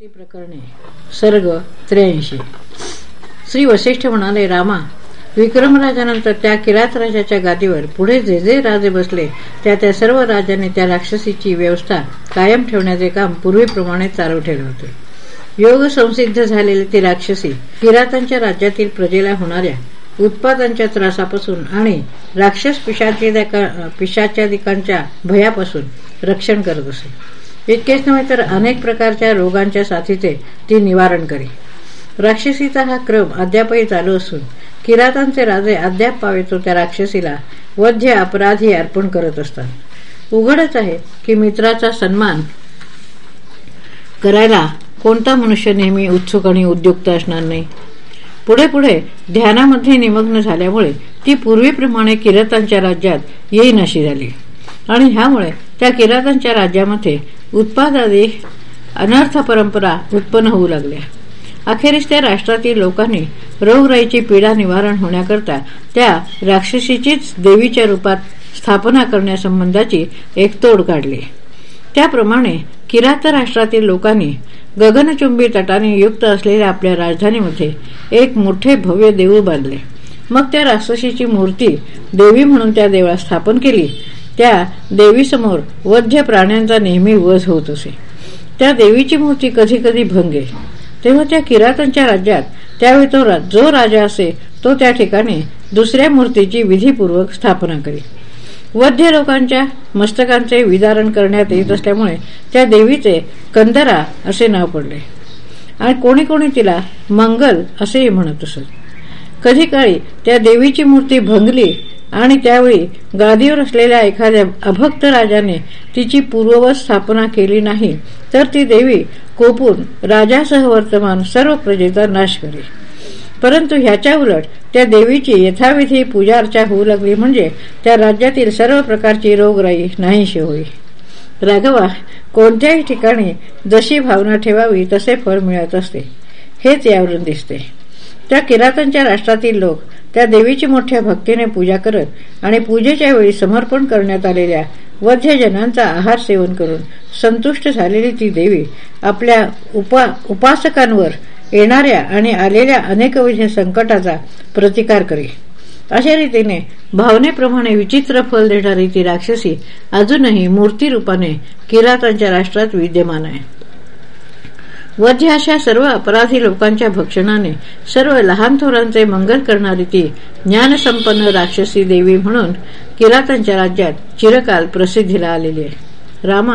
प्रकरणे. सर्ग त्र्याऐंशी. श्री वसिष्ठ म्हणाले रामा विक्रमराजानंतर त्या किरात राजाच्या गादीवर पुढे जे जे राजे बसले त्या त्या सर्व राजांनी त्या राक्षसीची व्यवस्था कायम ठेवण्याचे काम पूर्वीप्रमाणे चालू ठेवले होते. योग संसिद्ध झालेली ती राक्षसी किरातांच्या राज्यातील प्रजेला होणाऱ्या उत्पादांच्या त्रासापासून आणि राक्षस पिशाचे पिशाच्या दिकांच्या भयापासून रक्षण करत असे. इतकेच नव्हे तर अनेक प्रकारच्या रोगांच्या साथीचे ती निवारण करी राक्षसीचा हा क्रम अद्यापही चालू असून किरातांचे राजे अद्याप पावेतो त्या राक्षसीला वध्य अपराधी अर्पण करत असतात. उघडच आहे की मित्राचा सन्मान करायला कोणता मनुष्य नेहमी उत्सुक आणि उद्युक्त असणार नाही. पुढे पुढे ध्यानामध्ये निमग्न झाल्यामुळे ती पूर्वीप्रमाणे किरातांच्या राज्यात येईनाशी झाली. आणि ह्यामुळे त्या किरातांच्या राज्यामध्ये उत्पादादी अनर्थ परंपरा उत्पन्न होऊ लागल्या. अखेरीस त्या राष्ट्रातील लोकांनी रोगराईची पीडा निवारण होण्याकरता त्या राक्षसीचीच देवीच्या रूपात स्थापना करण्यासंबंधाची एक तोड काढली. त्याप्रमाणे किरात राष्ट्रातील लोकांनी गगनचुंबी तटाने युक्त असलेल्या आपल्या राजधानीमध्ये एक मोठे भव्य देऊळ बांधले. मग त्या राक्षसीची मूर्ती देवी म्हणून त्या देवळात स्थापन केली त्या देवीसमोर वध्य प्राण्यांचा नेहमी वध होत असे. त्या देवीची मूर्ती कधी कधी भंगे तेव्हा त्या किरातांच्या राज्यात त्यावेळी तो जो राजा असे तो त्या ठिकाणी दुसऱ्या मूर्तीची विधीपूर्वक स्थापना करी वध्य लोकांच्या मस्तकांचे विदारण करण्यात येत असल्यामुळे त्या देवीचे कंदरा असे नाव पडले. आणि कोणी कोणी तिला मंगल असेही म्हणत असत. कधी काळी त्या देवीची मूर्ती भंगली आणि त्यावेळी गादीवर असलेल्या एखाद्या अभक्त राजाने तिची पूर्ववत स्थापना केली नाही तर ती देवी कोपून राजासह वर्तमान सर्व प्रजेचा नाश करी परंतु ह्याच्या उलट त्या देवीची यथाविधी पूजा अर्चा होऊ लागली म्हणजे त्या राज्यातील सर्व प्रकारची रोगराई नाहीशी होई राघवा कोणत्याही ठिकाणी जशी भावना ठेवावी तसे फळ मिळत असते. हेच यावरून दिसते. त्या किरातांच्या राष्ट्रातील लोक त्या देवीची मोठ्या भक्तीने पूजा करत आणि पूजेच्या वेळी समर्पण करण्यात आलेल्या वध्यजनांचा आहार सेवन करून संतुष्ट झालेली ती देवी आपल्या उपा उपासकांवर येणाऱ्या आणि आलेल्या अनेकविध संकटाचा प्रतिकार करी अशा रीतीने भावनेप्रमाणे विचित्र फल देणारी ती राक्षसी अजूनही मूर्तीरूपाने किरातांच्या राष्ट्रात विद्यमान आहे. वध्य अशा सर्व अपराधी लोकांच्या भक्षणाने सर्व लहान थोरांचे मंगल करणारी ती ज्ञानसंपन्न राक्षसी देवी म्हणून किरातांच्या राज्यात चिरकाल प्रसिद्धीला आलेली आहे. रामा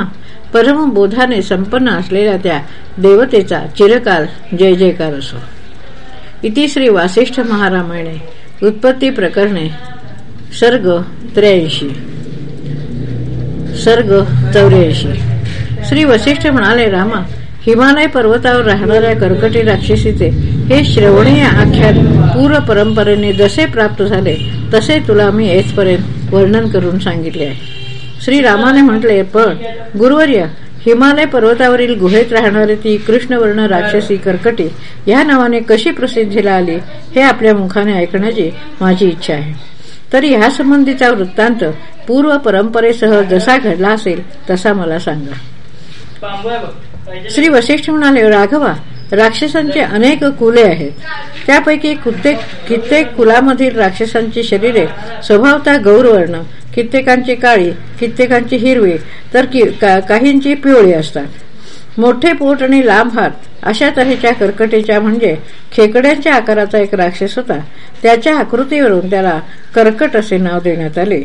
परमबोधाने संपन्न असलेल्या त्या देवतेचा चिरकाल जय जयकार असो. इति श्री वासिष्ठ महारामायणे उत्पत्ती प्रकरणे सर्ग त्र्याऐंशी. सर्ग चौऱ्याऐंशी. श्री वसिष्ठ म्हणाले रामा हिमालय पर्वतावर राहणाऱ्या कर्कटी राक्षसीचे हे श्रवणीय आख्यान पूर्व परंपरेने जसे प्राप्त झाले तसे तुला मी येथपर्यंत वर्णन करून सांगितले आहे. श्रीरामाने म्हटले पण गुरुवर्य हिमालय पर्वतावरील गुहेत राहणारी ती कृष्णवर्ण राक्षसी कर्कटी या नावाने कशी प्रसिद्धीला आली हे आपल्या मुखाने ऐकण्याची माझी इच्छा आहे. तरी ह्या संबंधीचा वृत्तांत पूर्व परंपरेसह जसा घडला असेल तसा मला सांगा. श्री वशिष्ठ म्हणाले राघवा राक्षसांचे अनेक कुले आहेत. त्यापैकी कित्येक कित्येक कुलामधील राक्षसांची शरीरे स्वभावता गौरवर्ण. कित्येकांची काळी कित्येकांची हिरवी तर काहींची पिवळी असतात. मोठे पोट आणि लांब हात अशा तऱ्हेच्या कर्कटीच्या म्हणजे खेकड्यांच्या आकाराचा एक राक्षस होता. त्याच्या आकृतीवरून त्याला कर्कट असे नाव देण्यात आले.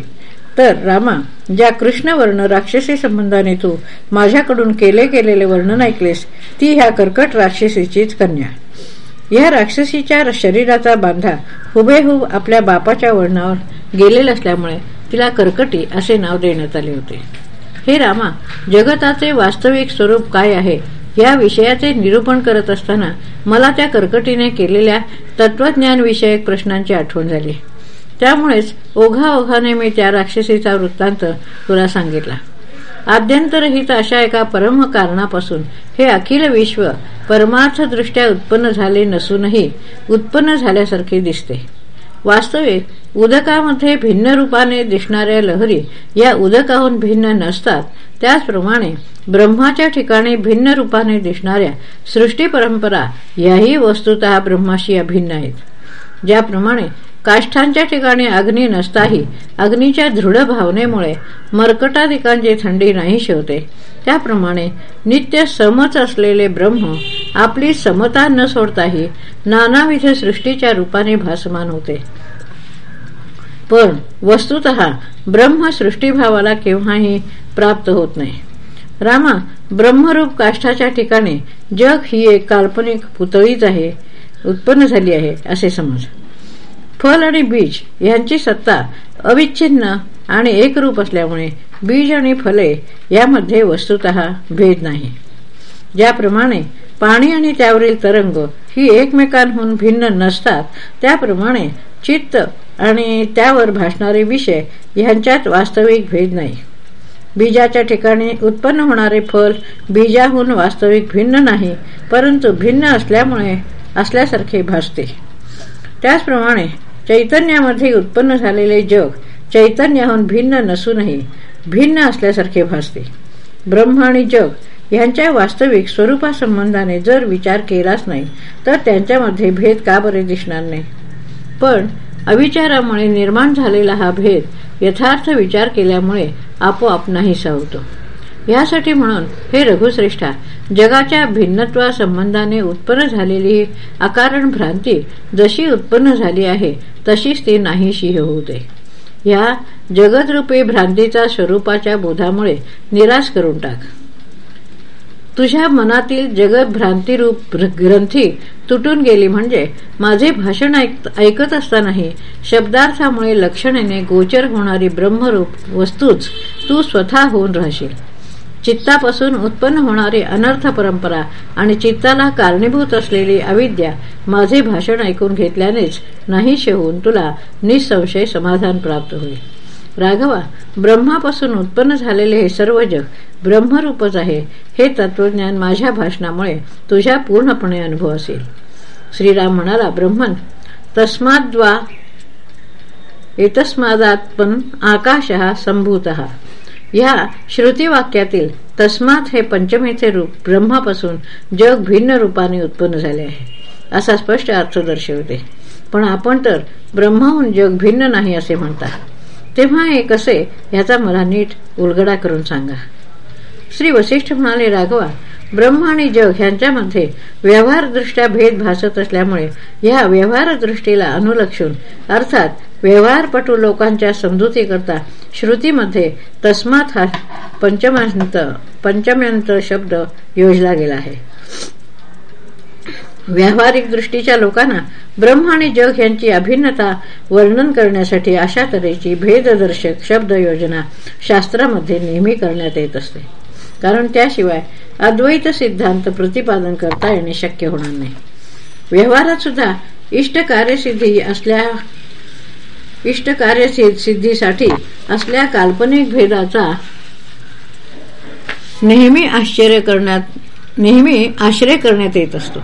तर रामा ज्या कृष्णवर्ण राक्षसी संबंधाने तू माझ्याकडून केले गेलेले वर्णन ऐकलेस ती ह्या कर्कट राक्षसीचीच कन्या. या राक्षसीच्या शरीराचा बांधा हुबेहूब आपल्या बापाच्या वर्णावर गेलेला असल्यामुळे तिला कर्कटी असे नाव देण्यात आले होते. हे रामा जगताचे वास्तविक स्वरूप काय आहे या विषयाचे निरूपण करत असताना मला त्या कर्कटीने केलेल्या तत्वज्ञान विषयक प्रश्नांची आठवण झाली. त्यामुळेच ओघा ओघाने मी त्या राक्षसीचा वृत्तांत तुला सांगितला. आद्यंतरहित अशा एका परम कारणापासून हे अखिल विश्व परमार्थदृष्ट्या उत्पन्न झाले नसूनही उत्पन्न झाल्यासारखे दिसते. वास्तविक उदकामध्ये भिन्न रूपाने दिसणाऱ्या लहरी या उदकाहून भिन्न नसतात. त्याचप्रमाणे ब्रह्माच्या ठिकाणी भिन्न रूपाने दिसणाऱ्या सृष्टी परंपरा याही वस्तुत ब्रह्माशी अभिन्न आहेत. ज्याप्रमाणे काष्ठांच्या ठिकाणी अग्नी नसताही अग्नीच्या दृढ भावनेमुळे मर्कटाधिकांची थंडी नाही शिवते. त्याप्रमाणे नित्य समच असलेले ब्रह्म आपली समता न सोडताही नानाविध सृष्टीच्या रूपाने भासमान होते. पण वस्तुत ब्रह्म सृष्टीभावाला केव्हाही प्राप्त होत नाही. रामा ब्रह्मरूप काष्ठाच्या ठिकाणी जग ही एक काल्पनिक पुतळीच आहे उत्पन्न झाली आहे असे समज. फल आणि बीज यांची सत्ता अविच्छिन्न आणि एकरूप असल्यामुळे बीज आणि फले यामध्ये वस्तुत भेद नाही. ज्याप्रमाणे पाणी आणि त्यावरील तरंग ही एकमेकांहून भिन्न नसतात त्याप्रमाणे चित्त आणि त्यावर भासणारे विषय यांच्यात वास्तविक भेद नाही. बीजाच्या ठिकाणी उत्पन्न होणारे फल बीजाहून वास्तविक भिन्न नाही परंतु भिन्न असल्यामुळे असल्यासारखे भासते. त्याचप्रमाणे चैतन्यामध्ये उत्पन्न झालेले जग चैतन्याहून भिन्न नसूनही भिन्न असल्यासारखे भासते. ब्रह्म आणि जग यांच्या वास्तविक स्वरूपासंबंधाने जर विचार केलाच नाही तर त्यांच्यामध्ये भेद का बरे दिसणार नाही? पण अविचारामुळे निर्माण झालेला हा भेद यथार्थ विचार केल्यामुळे आपोआप नाही होतो यासाठी म्हणून हे रघुश्रेष्ठा जगाच्या भिन्नत्वा संबंधाने उत्पन्न झालेली अकारण भ्रांती जशी उत्पन्न झाली आहे तशीच ती नाहीशी होऊ दे या जगदरूपी भ्रांतीचा स्वरूपाच्या बोधामुळे निराश करून टाक. तुझ्या मनातील जगत भ्रांतीरूप ग्रंथी तुटून गेली म्हणजे माझे भाषण ऐकत असतानाही शब्दार्थामुळे लक्षणेने गोचर होणारी ब्रह्मरूप वस्तूच तू स्वतः होऊन राहशील. चित्तापासून उत्पन्न होणारी अनर्थ परंपरा आणि चित्ताला कारणीभूत असलेली अविद्या माझे भाषण ऐकून घेतल्यानेच नाहीशे होऊन तुला निसंशय समाधान प्राप्त होईल. राघवा ब्रह्मापासून उत्पन्न झालेले हे सर्व जग ब्रह्मरूपच आहे. हे तत्वज्ञान माझ्या भाषणामुळे तुझ्या पूर्णपणे अनुभव असेल. श्रीराम म्हणाला ब्रह्मन तस्माद्वा एतस्मादात्पन आकाश संभूत. या श्रुतीवाक्यातील तस्मात हे पंचमीचे रूप ब्रह्मापासून जग भिन्न रूपाने उत्पन्न झाले आहे. असा स्पष्ट अर्थ दर्शवते. पण आपण तर ब्रह्माहून जग भिन्न नाही असे म्हणता तेव्हा हे कसे याचा मला नीट उलगडा करून सांगा. श्री वसिष्ठ म्हणाले राघवा ब्रह्म आणि जग यांच्यामध्ये व्यवहारदृष्ट्या भेद भासत असल्यामुळे या व्यवहारदृष्टीला अनुलक्षून अर्थात व्यवहारपटू लोकांच्या समजुतीकरता श्रुतीमध्ये तस्मात हा पंचमांत पंचम्यांत शब्द योजला गेला आहे. व्यावहारिक दृष्टीच्या लोकांना ब्रह्म आणि जग यांची अभिन्नता वर्णन करण्यासाठी अशा तऱ्हेची भेददर्शक शब्द योजना शास्त्रामध्ये नेहमी करण्यात येत असते. कारण त्याशिवाय अद्वैत सिद्धांत प्रतिपादन करता येणे शक्य होणार नाही. व्यवहारात सुद्धा इष्ट कार्यसिद्धी असल्या इष्टकार्य सिद्धीसाठी असल्या काल्पनिक भेदाचा नेहमी आश्चर्य करण्यात नेहमी आश्रय करण्यात येत असतो.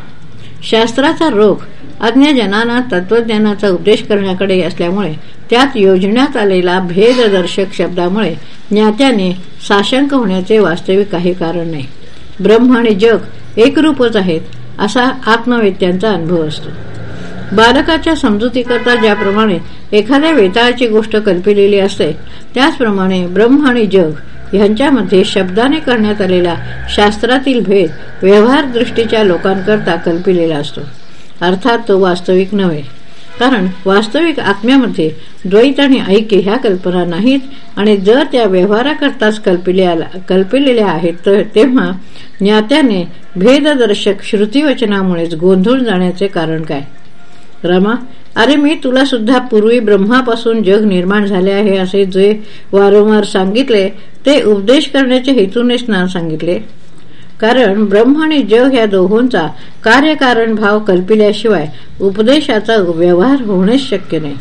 शास्त्राचा रोग अज्ञजनांना तत्वज्ञानाचा उपदेश करण्याकडे असल्यामुळे त्यात योजण्यात आलेला भेददर्शक शब्दामुळे ज्ञात्याने साशंक होण्याचे वास्तविक काही कारण नाही. ब्रह्म आणि जग एकरूपच आहेत असा आत्मवेत्यांचा अनुभव असतो. बालकाच्या समजुतीकरता ज्याप्रमाणे एखाद्या वेताळाची गोष्ट कल्पिलेली असते त्याचप्रमाणे ब्रह्म आणि जग ह्यांच्यामध्ये शब्दाने करण्यात आलेला शास्त्रातील भेद व्यवहार दृष्टीच्या लोकांकरता कल्पिलेला असतो. अर्थात तो वास्तविक नव्हे. कारण वास्तविक आत्म्यामध्ये द्वैत आणि ऐक्य ह्या कल्पना नाहीत आणि जर त्या व्यवहाराकरताच कल्पिलेल्या आहेत तर तेव्हा ज्ञात्याने भेददर्शक श्रुतीवचनामुळेच गोंधळ जाण्याचे कारण काय? रामा अरे मी तुला सुद्धा पूर्वी ब्रह्मापासून जग निर्माण झाले आहे असे जे वारंवार सांगितले ते उपदेश करण्याच्या हेतूनेच ना सांगितले. कारण ब्रह्म आणि जग या दोहोंचा कार्यकारण भाव कल्पिल्याशिवाय उपदेशाचा व्यवहार होणेच शक्य नाही.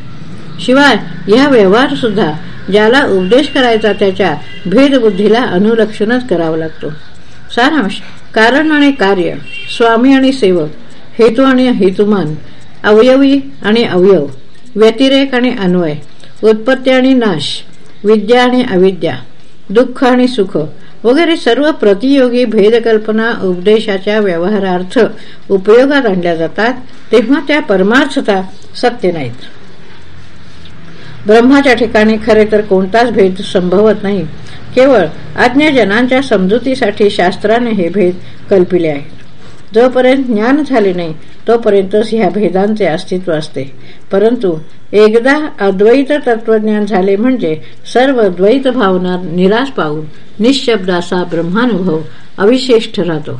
शिवाय या व्यवहार सुद्धा ज्याला उपदेश करायचा त्याच्या भेदबुद्धीला अनुलक्षणच करावा लागतो. सारांश कारण आणि कार्य स्वामी आणि सेवक हेतू आणि हेतुमान अवयवी आणि अवयव व्यतिरेक आणि अन्वय उत्पत्ती आणि नाश विद्या आणि अविद्या दुःख आणि सुख वगैरे सर्व प्रतियोगी भेदकल्पना उपदेशाच्या व्यवहारार्थ उपयोगात आणल्या जातात तेव्हा त्या परमार्थता सत्य नाहीत. ब्रह्माच्या ठिकाणी खरे तर कोणताच भेद संभवत नाही. केवळ आज्ञाजनांच्या समजुतीसाठी शास्त्राने हे भेद कल्पिले आहेत. जोपर्यंत ज्ञान झाले नाही तोपर्यंतच ह्या भेदांचे अस्तित्व असते. परंतु एकदा अद्वैत तत्वज्ञान झाले म्हणजे सर्व द्वैत भावना निराश पाहून निशब्द असा ब्रह्मानुभव अविशेष्ट राहतो.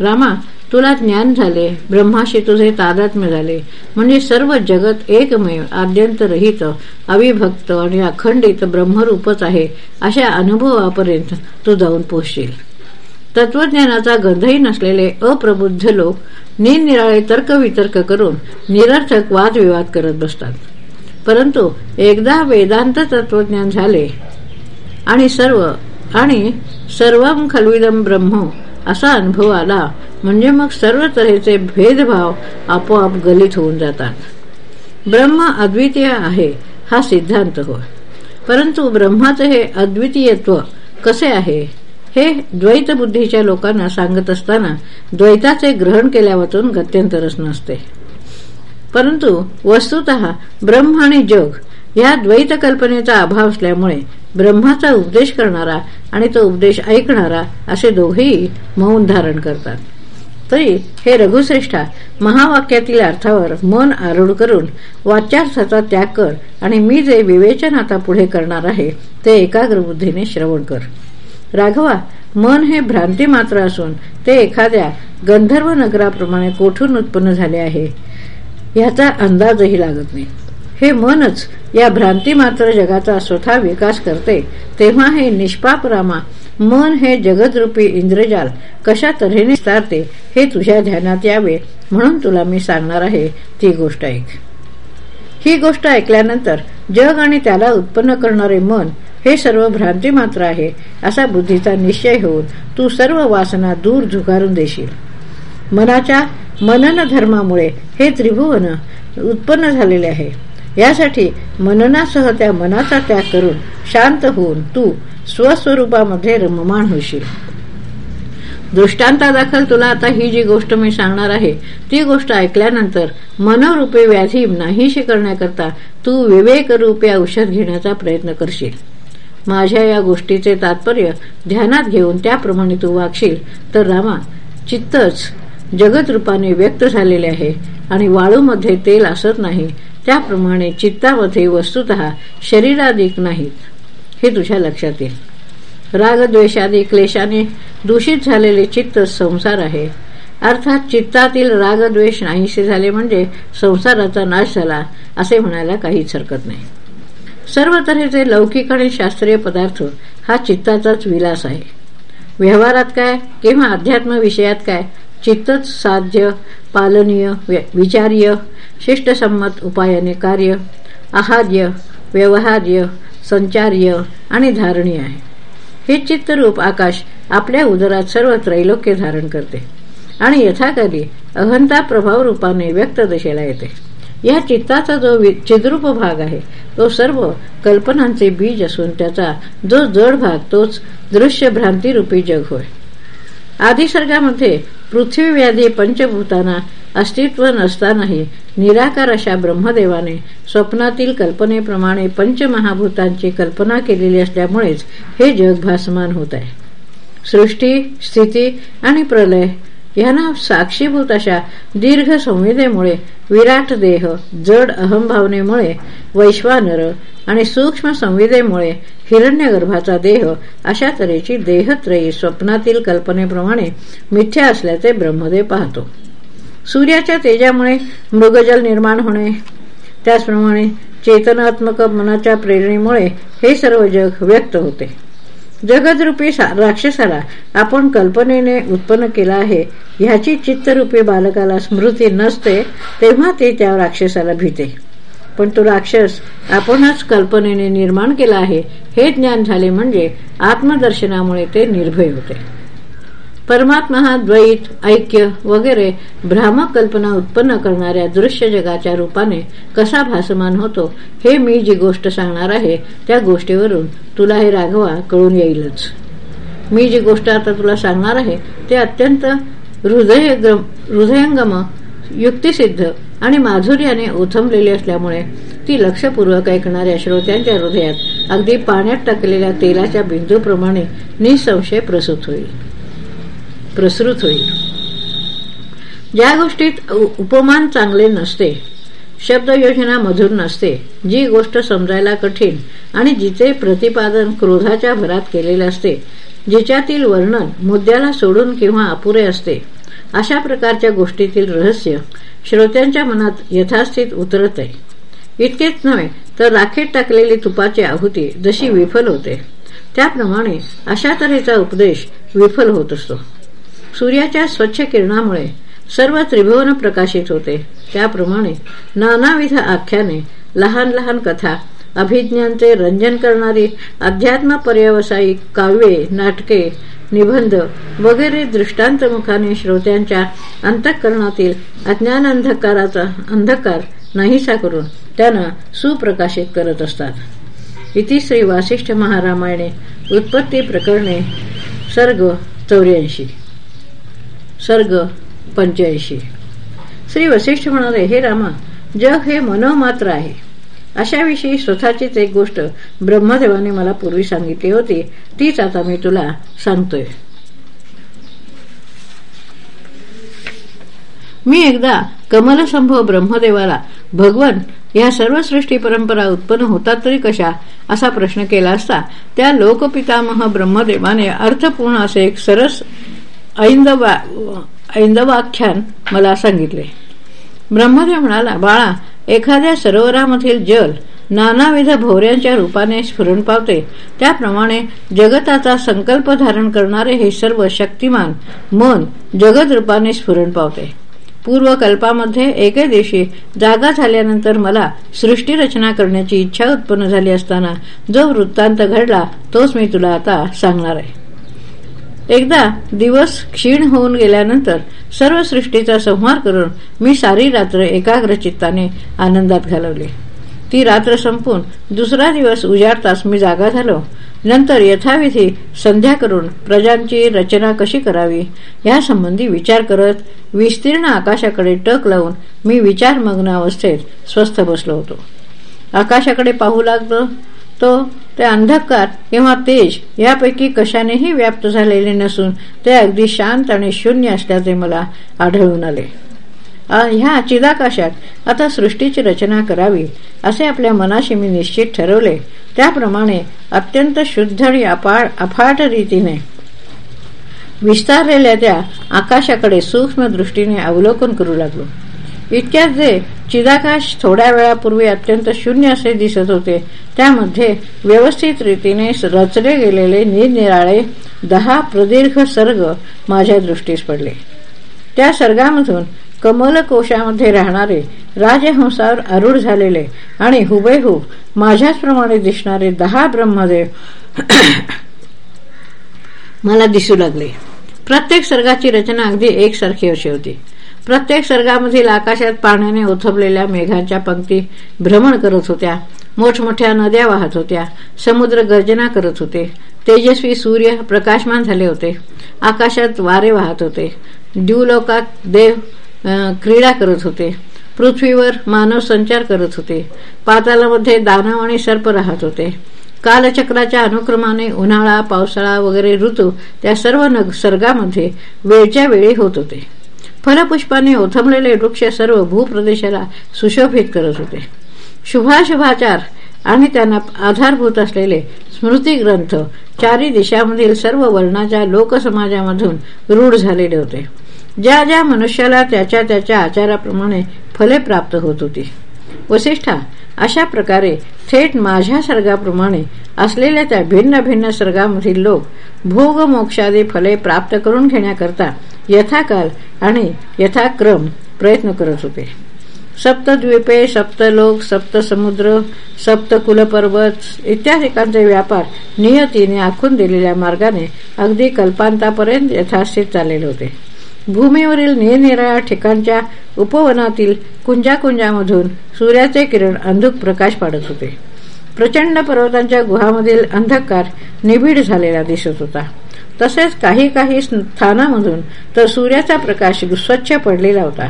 रामा तुला ज्ञान झाले ब्रह्माशी तुझे तादात्म्य झाले म्हणजे सर्व जगत एकमेव आद्यंतरहित अविभक्त आणि अखंडित ब्रह्मरूपच आहे अशा अनुभवापर्यंत तू जाऊन पोचशील. तत्वज्ञानाचा गंधही नसलेले अप्रबुद्ध लोक निरनिराळे तर्कवितर्क करून निरर्थक वादविवाद करत बसतात. परंतु एकदा वेदांत तत्वज्ञान झाले आणि सर्व आणि सर्व खलविदम ब्रह्म असा अनुभव आला म्हणजे मग सर्व तऱ्हेचे भेदभाव आपोआप गलित होऊन जातात. ब्रह्म अद्वितीय आहे हा सिद्धांत होय. परंतु ब्रह्माचे हे अद्वितीयत्व कसे आहे? हे द्वैत बुद्धीच्या लोकांना सांगत असताना द्वैताचे ग्रहण केल्यावाचून गत्यंतरच नसते. परंतु वस्तुत ब्रह्म आणि जग या द्वैत कल्पनेचा अभाव असल्यामुळे ब्रह्माचा उपदेश करणारा आणि तो उपदेश ऐकणारा असे दोघेही मौन धारण करतात. तरी हे रघुश्रेष्ठा महावाक्यातील अर्थावर मन आरूढ करून वाच्यार्थाचा त्याग कर आणि मी जे विवेचन आता पुढे करणार आहे ते एकाग्र बुद्धीने श्रवण कर. राघवा मन हे भ्रांती मात्र असून ते एखाद्या गंधर्व नगराप्रमाणे कोठून उत्पन्न झाले आहे? याचा अंदाजही लागत नाही. हे मनच या भ्रांती मात्र जगाचा स्वतः विकास करते तेव्हा हे निष्पाप रामा मन हे जगदरूपी इंद्रजाल कशा तऱ्हेने सारते हे तुझ्या ध्यानात यावे म्हणून तुला मी सांगणार आहे ती गोष्ट ऐक. ही गोष्ट ऐकल्यानंतर जग आणि त्याला उत्पन्न करणारे मन हे सर्व भ्रांती मात्र आहे असा बुद्धीचा निश्चय होऊन तू सर्व वासना दूर झुकारून देशील. मनाच्या मनन धर्मामुळे हे त्रिभुवन उत्पन्न झालेले आहे. यासाठी मननासह त्या मनाचा त्याग करून शांत होऊन तू स्वस्वरूपामध्ये रममाण होशील. दृष्टांतादाखल तुला आता ही जी गोष्ट मी सांगणार आहे ती गोष्ट ऐकल्यानंतर मनोरूपे व्याधी नाहीशी करण्याकरता तू विवेकरूपे औषध घेण्याचा प्रयत्न करशील. माझ्या या गोष्टीचे तात्पर्य ध्यानात घेऊन त्याप्रमाणे तू वागशील तर रामा चित्तच जगत रूपाने व्यक्त झालेले आहे आणि वाळूमध्ये तेल असत नाही. त्याप्रमाणे चित्तामध्ये वस्तुत शरीराधिक नाहीत. हे तुझ्या लक्षात येईल. रागद्वेषादी क्लेशाने दूषित झालेले चित्त संसार आहे. अर्थात चित्तातील रागद्वेष नाहीसे झाले म्हणजे संसाराचा नाश झाला असे म्हणायला काहीच हरकत नाही. सर्व तऱ्हेचे लौकिक आणि शास्त्रीय पदार्थ हा चित्ताचाच विलास आहे. व्यवहारात काय किंवा अध्यात्म विषयात काय चित्तच साध्य पालनीय विचार्य शिष्टसंमत उपायाने कार्य आहार्य व्यवहार्य संचार्य आणि धारणीय आहे. हे चित्तरूप आकाश आपल्या उदरात सर्व त्रैलोक्य धारण करते आणि यथाकधी अहंता प्रभाव रूपाने व्यक्त दशेला येते. या चित्ताचा जो चिद्रूप भाग आहे तो सर्व कल्पनांचे बीज असून त्याचा जो जड भाग तोच दृश्य भ्रांतीरूपी जग होय. आदिसर्गामध्ये पृथ्वी व्याधी पंचभूतांना अस्तित्व नसतानाही निराकार अशा ब्रह्मदेवाने स्वप्नातील कल्पनेप्रमाणे पंचमहाभूतांची कल्पना केलेली असल्यामुळेच हे जग भासमान होत आहे. सृष्टी स्थिती आणि प्रलय यांना साक्षीभूत अशा दीर्घ संवेदेमुळे विराट देह जड अहमभावनेमुळे वैश्वानर आणि सूक्ष्म संवेदेमुळे हिरण्यगर्भाचा देह अशा तऱ्हेची देहत्रयी स्वप्नातील कल्पनेप्रमाणे मिथ्या असल्याचे ब्रह्मदेव पाहतो. सूर्याच्या तेजामुळे मृगजल निर्माण होणे त्याचप्रमाणे चेतनात्मक मनाच्या प्रेरणेमुळे हे सर्व जग व्यक्त होते. जगदरूपी राक्षसाला आपण कल्पनेने उत्पन्न केला आहे ह्याची चित्तरूपी बालकाला स्मृती नसते तेव्हा ते त्या राक्षसाला भीते. पण तो राक्षस आपणच कल्पनेने निर्माण केला आहे हे ज्ञान झाले म्हणजे आत्मदर्शनामुळे ते निर्भय होते. परमात्मा हा द्वैत ऐक्य वगैरे भ्रामक कल्पना उत्पन्न करणाऱ्या दृश्य जगाच्या रूपाने कसा भासमान होतो हे मी जी गोष्ट सांगणार आहे त्या गोष्टीवरून तुला हे राघवा कळून येईलच. मी जी गोष्ट आता तुला सांगणार आहे ते अत्यंत हृदय हृदयंगम युक्तिसिद्ध आणि माधुर्याने ओथंबलेली असल्यामुळे ती लक्षपूर्वक ऐकणाऱ्या श्रोत्यांच्या हृदयात अगदी पाण्यात टाकलेल्या तेलाच्या बिंदूप्रमाणे निसंशय प्रसूत होईल. प्रसृत होईल. ज्या गोष्टीत उपमान चांगले नसते शब्दयोजना मधुर नसते जी गोष्ट समजायला कठीण आणि जिचे प्रतिपादन क्रोधाच्या भरात केलेले असते जिच्यातील वर्णन मुद्द्याला सोडून किंवा अपुरे असते अशा प्रकारच्या गोष्टीतील रहस्य श्रोत्यांच्या मनात यथास्थित उतरत. आहे इतकेच नव्हे तर राखेत टाकलेली तुपाची आहुती जशी विफल होते त्याप्रमाणे अशा तऱ्हेचा उपदेश विफल होत असतो. सूर्याच्या स्वच्छ किरणामुळे सर्व त्रिभुवन प्रकाशित होते. त्याप्रमाणे नानाविध आख्याने लहान लहान कथा अभिज्ञांचे रंजन करणारी अध्यात्म पर्यावसायिक काव्ये नाटके निबंध वगैरे दृष्टांतमुखाने श्रोत्यांच्या अंतःकरणातील अज्ञान अंधकाराचा अंधकार नाहीसा करून त्यांना सुप्रकाशित करत असतात. इतिश्री वासिष्ठ महारामायणे उत्पत्ती प्रकरणे सर्ग चौऱ्याऐंशी. सर्ग पंच्याऐंशी. श्री वसिष्ठ म्हणाले हे रामा जग हे मनोमात्र आहे. अशाविषयी स्वतःचीच एक गोष्ट ब्रह्मदेवाने मला पूर्वी सांगितली होती. तीच आता मी तुला सांगतोय. मी एकदा कमलसंभव ब्रह्मदेवाला भगवन या सर्व सृष्टी परंपरा उत्पन्न होतात तरी कशा? असा प्रश्न केला असता त्या लोकपितामह ब्रह्मदेवाने अर्थपूर्ण असे एक सरस ऐंदवाख्यान मला सांगितले. ब्रह्मदेव म्हणाला बाळा एखाद्या सरोवरामधील जल नानाविध भोवऱ्यांच्या रूपाने स्फुरण पावते. त्याप्रमाणे जगताचा संकल्प धारण करणारे हे सर्व शक्तिमान मन जगत रूपाने स्फुरण पावते. पूर्वकल्पामध्ये एके दिवशी जागा झाल्यानंतर मला सृष्टीरचना करण्याची इच्छा उत्पन्न झाली असताना जो वृत्तांत घडला तोच मी तुला आता सांगणार आहे. एकदा दिवस क्षीण होऊन गेल्यानंतर सर्व सृष्टीचा संहार करून मी सारी रात्र एकाग्र चित्ताने आनंदात घालवली. ती रात्र संपून दुसरा दिवस उजाडताच मी जागा झालो. नंतर यथाविधी संध्या करून प्रजांची रचना कशी करावी यासंबंधी विचार करत विस्तीर्ण आकाशाकडे टक लावून मी विचारमग्न अवस्थेत स्वस्थ बसलो होतो. आकाशाकडे पाहू लागलो तो ते अंधकार किंवा तेज यापैकी कशानेही व्याप्त झालेले नसून ते अगदी शांत आणि शून्य असल्याचे मला आढळून आले. ह्या चिदाकाशात आता सृष्टीची रचना करावी असे आपल्या मनाशी मी निश्चित ठरवले. त्याप्रमाणे अत्यंत शुद्ध आणि अफाट रीतीने विस्तारलेल्या त्या आकाशाकडे सूक्ष्म दृष्टीने अवलोकन करू लागलो. इतक्यात जे चिदाकाश थोड्या वेळापूर्वी अत्यंत शून्य असे दिसत होते त्यामध्ये व्यवस्थित रीतीने रचले गेलेले निरनिराळे दहा प्रदीर्घ सर्ग माझ्या दृष्टीस पडले. त्या सर्गामधून कमलकोशामध्ये राहणारे राजहंसावर आरूढ झालेले आणि हुबेहूब माझ्याचप्रमाणे दिसणारे दहा ब्रह्मदेव मला दिसू लागले. प्रत्येक सर्गाची रचना अगदी एकसारखी अशी होती. प्रत्येक सर्गामधील आकाशात पाण्याने ओथबलेल्या मेघांच्या पंक्ती भ्रमण करत होत्या. मोठमोठ्या नद्या वाहत होत्या. समुद्र गर्जना करत होते. तेजस्वी सूर्य प्रकाशमान झाले होते. आकाशात वारे वाहत होते. द्यूलोकात देव क्रीडा करत होते. पृथ्वीवर मानव संचार करत होते. पातालामध्ये दानव आणि सर्प राहत होते. कालचक्राच्या अनुक्रमाने उन्हाळा पावसाळा वगैरे ऋतू त्या सर्व सर्गामध्ये वेळच्या वेळी होत होते. फलपुष्पाने ओथमलेले वृक्ष सर्व भूप्रदेशाला सुशोभित करत होते. शुभाशुभाचार आणि त्यांना आधारभूत असलेले स्मृती ग्रंथ चारी दिशामधील सर्व वर्णाच्या लोकसमाजामधून रूढ झालेले होते. ज्या ज्या मनुष्याला त्याच्या त्याच्या आचाराप्रमाणे फले प्राप्त होत होती. वसिष्ठा अशा प्रकारे थेट माझ्या सर्गाप्रमाणे असलेल्या त्या भिन्न भिन्न सर्गामधील लोक भोग मोक्षादी फले प्राप्त करून घेण्याकरता यथाकाल आणि यथाक्रम प्रयत्न करत होते. सप्तद्वीपे सप्तलोक सप्तसमुद्र सप्तकुलपर्वत इत्यादिकांचे व्यापार नियतीने आखून दिलेल्या मार्गाने अगदी कल्पांतापर्यंत यथास्थित चाललेले होते. भूमीवरील निरनिराळ्या ठिकाणच्या उपवनातील कुंजाकुंजामधून सूर्याचे किरण अंधुक प्रकाश पाडत होते. प्रचंड पर्वतांच्या गुहामधील अंधकार निबिड झालेला दिसत होता. तसेच काही काही स्थानामधून तर सूर्याचा प्रकाश स्वच्छ पडलेला होता.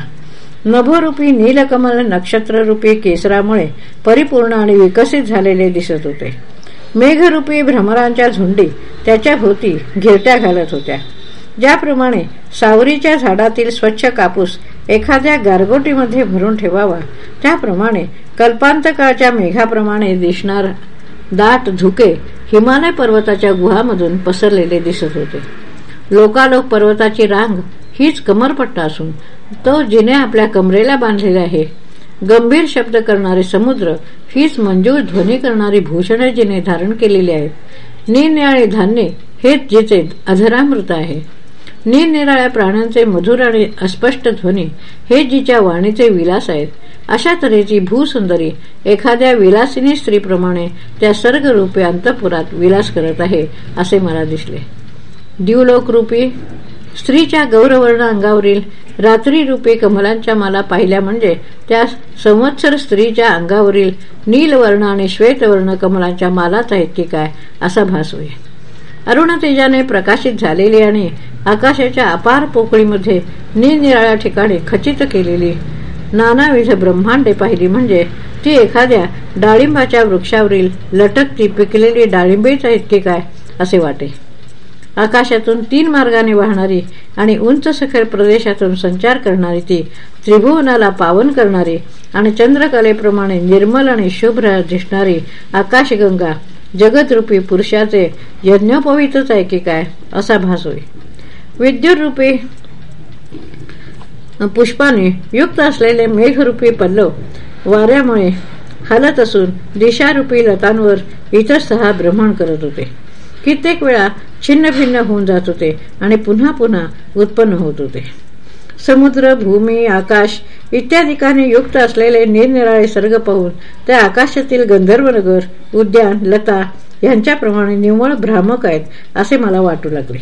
नभोरूपी नीलकमल नक्षत्ररूपी केसरामुळे परिपूर्ण आणि विकसित झालेले दिसत होते. मेघरूपी भ्रमरांच्या झुंडी त्याच्या भोवती घिरट्या घालत होत्या. ज्याप्रमाणे सावरीच्या झाडातील स्वच्छ कापूस एखाद्या गारगोटीमध्ये भरून ठेवावा त्याप्रमाणे कल्पांतकाळच्या मेघाप्रमाणे दिसणार दाट झुके हिमालय पर्वताच्या गुहामधून पसरलेले दिसत होते. लोकालोक पर्वताची रांग हीच कमरपट्टा असून तो जिने आपल्या कमरेला बांधलेला आहे. गंभीर शब्द करणारे समुद्र हीच मंजूर ध्वनी करणारी भूषणे जिने धारण केलेली आहेत. निरनिराळे धान्य हेच जिचे अधरामृत आहे. निरनिराळ्या प्राण्यांचे मधुर आणि अस्पष्ट ध्वनी हे जिच्या वाणीचे विलास आहेत. अशा तऱ्हेची भूसुंदरी एखाद्या विलासिनी स्त्रीप्रमाणे त्या सर्गरूपे अंतपुरात विलास करत आहे असे मला दिसले. दिवलोकरूपी स्त्रीच्या गौरवर्ण अंगावरील रात्री रूपी कमलांच्या माला पाहिल्या म्हणजे त्या संवत्सर स्त्रीच्या अंगावरील नीलवर्ण आणि श्वेतवर्ण कमलांच्या मालाच आहेत की काय असा भास होईल अरुण तेजाने प्रकाशित झालेली आणि आकाशाच्या अपार पोकळीमध्ये निरनिराळ्या ठिकाणी खचित केलेली नानाविध ब्रह्मांडे पाहिली म्हणजे ती एखाद्या डाळिंबाच्या वृक्षावरील लटकती पिकलेली डाळिंबेच इतकी काय असे वाटे. आकाशातून तीन मार्गाने वाहणारी आणि उंच सखर प्रदेशातून संचार करणारी ती त्रिभुवनाला पावन करणारी आणि चंद्रकलेप्रमाणे निर्मल आणि शुभ्र दिसणारी आकाशगंगा जगदरूपी पुरुषाचे यज्ञोपवितच आहे की काय असा भास होई विद्युतरूपी पुष्पाने युक्त असलेले मेघरूपी पल्लव वाऱ्यामुळे हलत असून दिशारूपी लतांवर इतर सहा भ्रमण करत होते. कित्येक वेळा छिन्न भिन्न होऊन जात होते आणि पुन्हा पुन्हा उत्पन्न होत होते. समुद्र भूमी आकाश इत्यादिकांनी युक्त असलेले निरनिराळे सर्ग पाहून त्या आकाशातील गंधर्वनगर उद्यान लता यांच्याप्रमाणे निव्वळ भ्रामक आहेत असे मला वाटू लागले.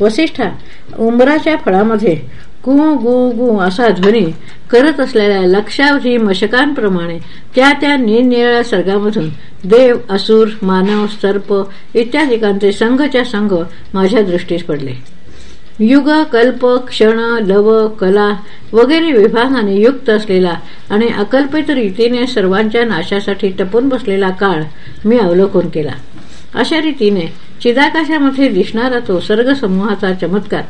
वसिष्ठा उमराच्या फळामध्ये गु गु गु असा ध्वनी करत असलेल्या लक्षावधी मशकांप्रमाणे त्या त्या निरनिराळ्या सर्गामधून देव असुर मानव सर्प इत्यादिकांचे संघच्या संघ माझ्या दृष्टीस पडले. युग कल्प क्षण लव कला वगैरे विभागाने युक्त असलेला आणि अकल्पित रीतीने सर्वांच्या नाशासाठी टपून बसलेला काळ मी अवलोकन केला. अशा रीतीने चिदाकाशामध्ये दिसणारा तो सर्गसमूहाचा चमत्कार